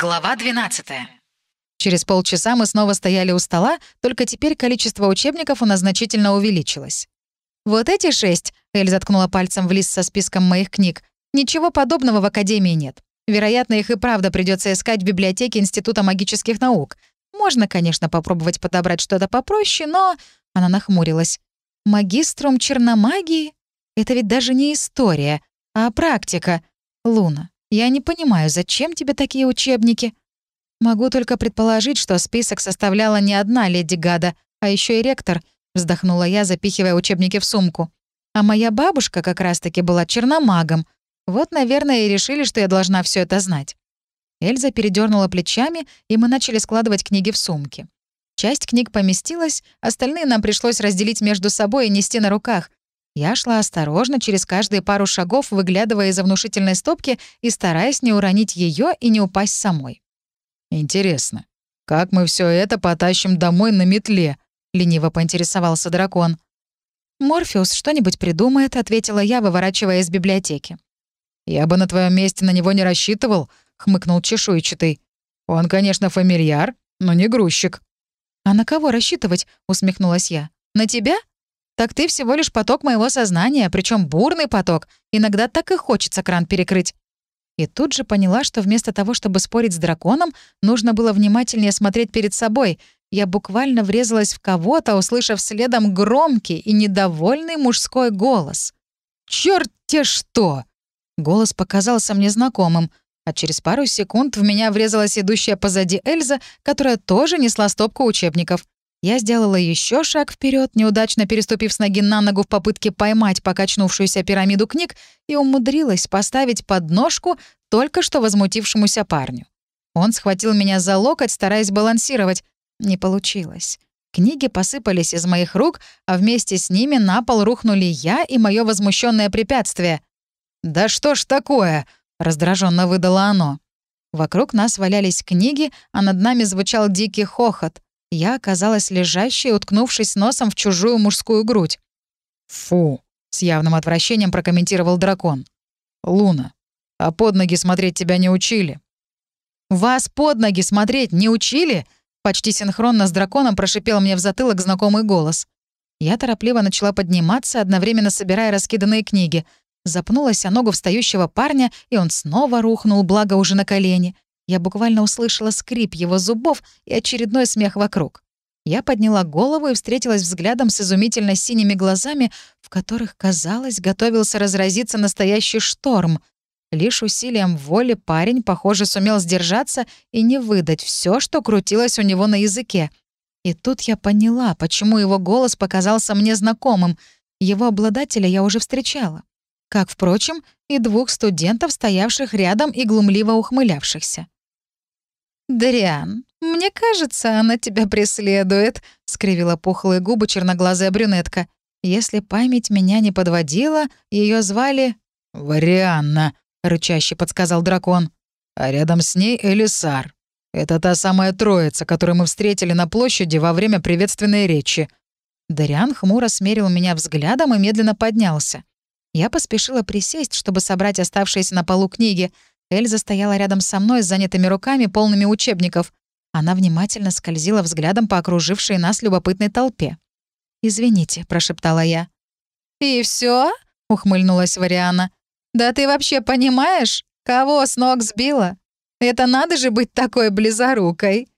Глава 12. Через полчаса мы снова стояли у стола, только теперь количество учебников у нас значительно увеличилось. «Вот эти шесть», — Эль заткнула пальцем в лист со списком моих книг, «ничего подобного в Академии нет. Вероятно, их и правда придется искать в библиотеке Института магических наук. Можно, конечно, попробовать подобрать что-то попроще, но...» Она нахмурилась. «Магиструм черномагии? Это ведь даже не история, а практика. Луна, я не понимаю, зачем тебе такие учебники? Могу только предположить, что список составляла не одна леди Гада, а еще и ректор, вздохнула я, запихивая учебники в сумку. А моя бабушка как раз-таки была черномагом. Вот, наверное, и решили, что я должна все это знать. Эльза передернула плечами, и мы начали складывать книги в сумки. Часть книг поместилась, остальные нам пришлось разделить между собой и нести на руках, я шла осторожно, через каждые пару шагов, выглядывая из-за внушительной стопки и стараясь не уронить ее и не упасть самой. «Интересно, как мы все это потащим домой на метле?» — лениво поинтересовался дракон. «Морфеус что-нибудь придумает», — ответила я, выворачивая из библиотеки. «Я бы на твоем месте на него не рассчитывал», — хмыкнул чешуйчатый. «Он, конечно, фамильяр, но не грузчик». «А на кого рассчитывать?» — усмехнулась я. «На тебя?» Так ты всего лишь поток моего сознания, причем бурный поток. Иногда так и хочется кран перекрыть. И тут же поняла, что вместо того, чтобы спорить с драконом, нужно было внимательнее смотреть перед собой. Я буквально врезалась в кого-то, услышав следом громкий и недовольный мужской голос. «Чёрт те что!» Голос показался мне знакомым, а через пару секунд в меня врезалась идущая позади Эльза, которая тоже несла стопку учебников. Я сделала еще шаг вперед, неудачно переступив с ноги на ногу в попытке поймать покачнувшуюся пирамиду книг и умудрилась поставить подножку только что возмутившемуся парню. Он схватил меня за локоть, стараясь балансировать. Не получилось. Книги посыпались из моих рук, а вместе с ними на пол рухнули я и мое возмущенное препятствие. «Да что ж такое?» — раздраженно выдало оно. Вокруг нас валялись книги, а над нами звучал дикий хохот — я оказалась лежащей, уткнувшись носом в чужую мужскую грудь. «Фу!» — с явным отвращением прокомментировал дракон. «Луна, а под ноги смотреть тебя не учили?» «Вас под ноги смотреть не учили?» Почти синхронно с драконом прошипел мне в затылок знакомый голос. Я торопливо начала подниматься, одновременно собирая раскиданные книги. Запнулась о ногу встающего парня, и он снова рухнул, благо уже на колени. Я буквально услышала скрип его зубов и очередной смех вокруг. Я подняла голову и встретилась взглядом с изумительно синими глазами, в которых, казалось, готовился разразиться настоящий шторм. Лишь усилием воли парень, похоже, сумел сдержаться и не выдать все, что крутилось у него на языке. И тут я поняла, почему его голос показался мне знакомым. Его обладателя я уже встречала. Как, впрочем, и двух студентов, стоявших рядом и глумливо ухмылявшихся. «Дриан, мне кажется, она тебя преследует», — скривила пухлые губы черноглазая брюнетка. «Если память меня не подводила, ее звали...» «Варианна», — рычаще подсказал дракон. «А рядом с ней Элисар. Это та самая троица, которую мы встретили на площади во время приветственной речи». Дариан хмуро смерил меня взглядом и медленно поднялся. Я поспешила присесть, чтобы собрать оставшиеся на полу книги — Эльза стояла рядом со мной с занятыми руками, полными учебников. Она внимательно скользила взглядом по окружившей нас любопытной толпе. «Извините», — прошептала я. «И все? ухмыльнулась Вариана. «Да ты вообще понимаешь, кого с ног сбила? Это надо же быть такой близорукой!»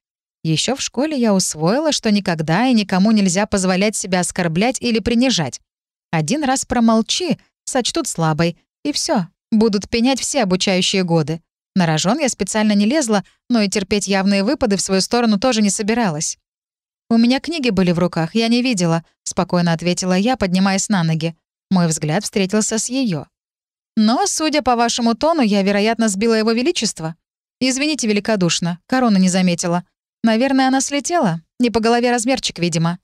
Еще в школе я усвоила, что никогда и никому нельзя позволять себя оскорблять или принижать. Один раз промолчи, сочтут слабой, и все, Будут пенять все обучающие годы. На рожон я специально не лезла, но и терпеть явные выпады в свою сторону тоже не собиралась. «У меня книги были в руках, я не видела», — спокойно ответила я, поднимаясь на ноги. Мой взгляд встретился с ее. «Но, судя по вашему тону, я, вероятно, сбила его величество. Извините великодушно, корона не заметила. Наверное, она слетела. Не по голове размерчик, видимо».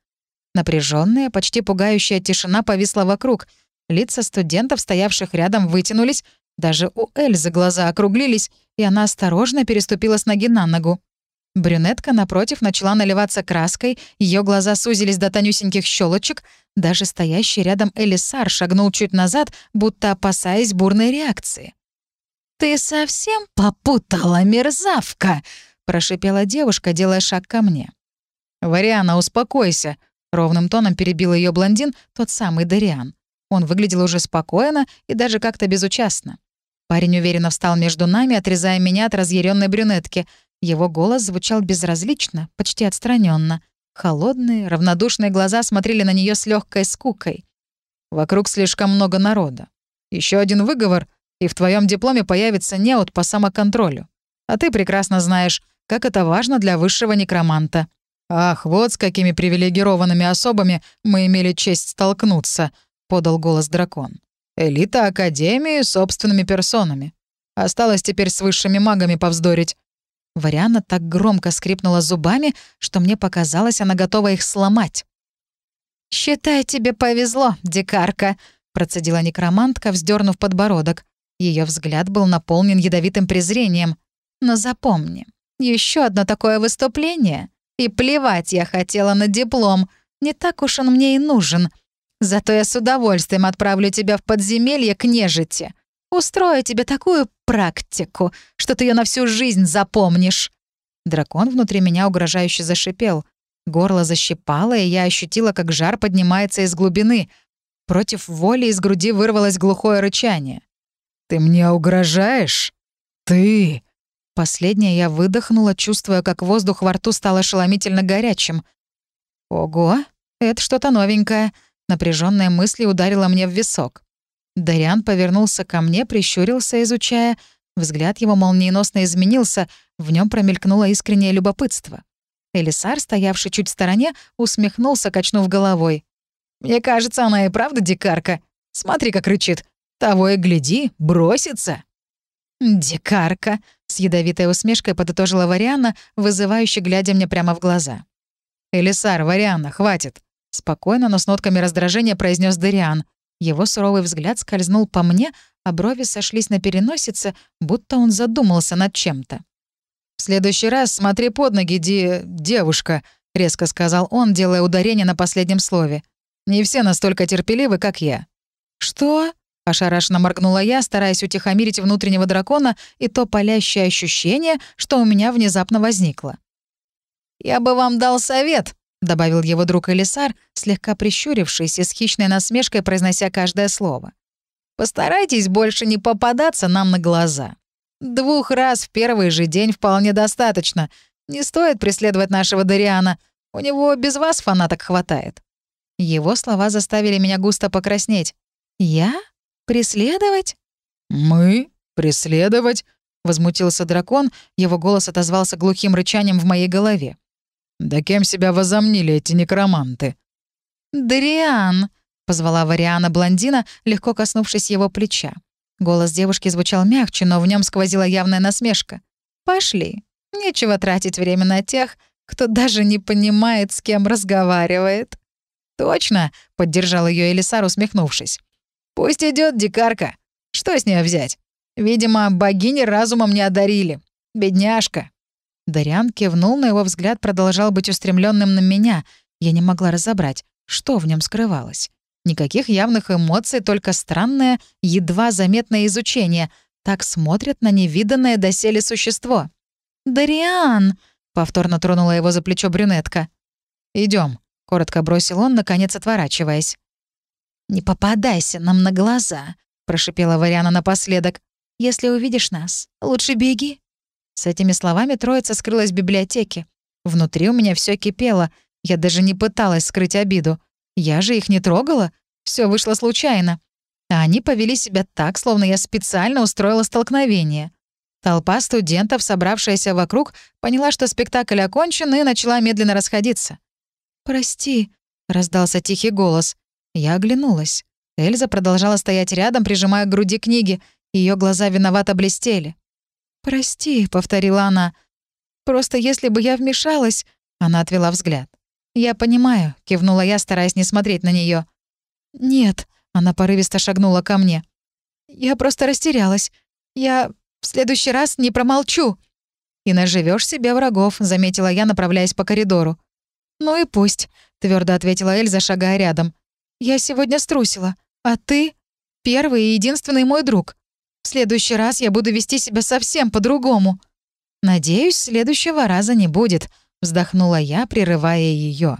Напряженная, почти пугающая тишина повисла вокруг. Лица студентов, стоявших рядом, вытянулись, даже у Эльзы глаза округлились, и она осторожно переступила с ноги на ногу. Брюнетка, напротив, начала наливаться краской, ее глаза сузились до тонюсеньких щелочек, даже стоящий рядом Элисар шагнул чуть назад, будто опасаясь бурной реакции. «Ты совсем попутала, мерзавка!» — прошипела девушка, делая шаг ко мне. «Вариана, успокойся!» — ровным тоном перебил ее блондин, тот самый Дариан. Он выглядел уже спокойно и даже как-то безучастно. Парень уверенно встал между нами, отрезая меня от разъяренной брюнетки. Его голос звучал безразлично, почти отстраненно. Холодные, равнодушные глаза смотрели на нее с легкой скукой. «Вокруг слишком много народа. Еще один выговор, и в твоем дипломе появится неот по самоконтролю. А ты прекрасно знаешь, как это важно для высшего некроманта. Ах, вот с какими привилегированными особами мы имели честь столкнуться», — подал голос дракон. «Элита Академии собственными персонами. Осталось теперь с высшими магами повздорить». Вариана так громко скрипнула зубами, что мне показалось, она готова их сломать. «Считай, тебе повезло, дикарка», — процедила некромантка, вздернув подбородок. Ее взгляд был наполнен ядовитым презрением. «Но запомни, еще одно такое выступление, и плевать я хотела на диплом, не так уж он мне и нужен. Зато я с удовольствием отправлю тебя в подземелье к нежити. Устрою тебе такую практику, что ты ее на всю жизнь запомнишь». Дракон внутри меня угрожающе зашипел. Горло защипало, и я ощутила, как жар поднимается из глубины. Против воли из груди вырвалось глухое рычание. «Ты мне угрожаешь? Ты!» Последнее я выдохнула, чувствуя, как воздух во рту стал ошеломительно горячим. «Ого, это что-то новенькое», Напряженная мысль ударила мне в висок. Дариан повернулся ко мне, прищурился, изучая. Взгляд его молниеносно изменился, в нем промелькнуло искреннее любопытство. Элисар, стоявший чуть в стороне, усмехнулся, качнув головой. «Мне кажется, она и правда дикарка. Смотри, как рычит. Того и гляди, бросится». «Дикарка», — с ядовитой усмешкой подытожила Вариана, вызывающе глядя мне прямо в глаза. «Элисар, Вариана, хватит. Спокойно, но с нотками раздражения произнес Дариан. Его суровый взгляд скользнул по мне, а брови сошлись на переносице, будто он задумался над чем-то. «В следующий раз смотри под ноги, ди... девушка», — резко сказал он, делая ударение на последнем слове. «Не все настолько терпеливы, как я». «Что?» — ошарашенно моргнула я, стараясь утихомирить внутреннего дракона и то палящее ощущение, что у меня внезапно возникло. «Я бы вам дал совет», — добавил его друг Элисар, слегка прищурившись и с хищной насмешкой произнося каждое слово. «Постарайтесь больше не попадаться нам на глаза. Двух раз в первый же день вполне достаточно. Не стоит преследовать нашего Дариана. У него без вас фанаток хватает». Его слова заставили меня густо покраснеть. «Я? Преследовать?» «Мы? Преследовать?» — возмутился дракон, его голос отозвался глухим рычанием в моей голове. «Да кем себя возомнили эти некроманты?» «Дариан», — позвала Вариана блондина, легко коснувшись его плеча. Голос девушки звучал мягче, но в нем сквозила явная насмешка. «Пошли. Нечего тратить время на тех, кто даже не понимает, с кем разговаривает». «Точно», — поддержал ее Элисар, усмехнувшись. «Пусть идет дикарка. Что с нее взять? Видимо, богини разумом не одарили. Бедняжка». Дариан кивнул, но его взгляд продолжал быть устремленным на меня. Я не могла разобрать, что в нем скрывалось. Никаких явных эмоций, только странное, едва заметное изучение. Так смотрят на невиданное доселе существо. «Дариан!» — повторно тронула его за плечо брюнетка. Идем, коротко бросил он, наконец отворачиваясь. «Не попадайся нам на глаза», — прошипела Вариана напоследок. «Если увидишь нас, лучше беги». С этими словами троица скрылась в библиотеке. Внутри у меня все кипело. Я даже не пыталась скрыть обиду. Я же их не трогала. Все вышло случайно. А они повели себя так, словно я специально устроила столкновение. Толпа студентов, собравшаяся вокруг, поняла, что спектакль окончен, и начала медленно расходиться. «Прости», — раздался тихий голос. Я оглянулась. Эльза продолжала стоять рядом, прижимая к груди книги. Ее глаза виновато блестели. «Прости», — повторила она. «Просто если бы я вмешалась...» Она отвела взгляд. «Я понимаю», — кивнула я, стараясь не смотреть на нее. «Нет», — она порывисто шагнула ко мне. «Я просто растерялась. Я в следующий раз не промолчу». «И наживешь себе врагов», — заметила я, направляясь по коридору. «Ну и пусть», — твердо ответила Эльза, шагая рядом. «Я сегодня струсила, а ты — первый и единственный мой друг. В следующий раз я буду вести себя совсем по-другому». «Надеюсь, следующего раза не будет», — вздохнула я, прерывая ее.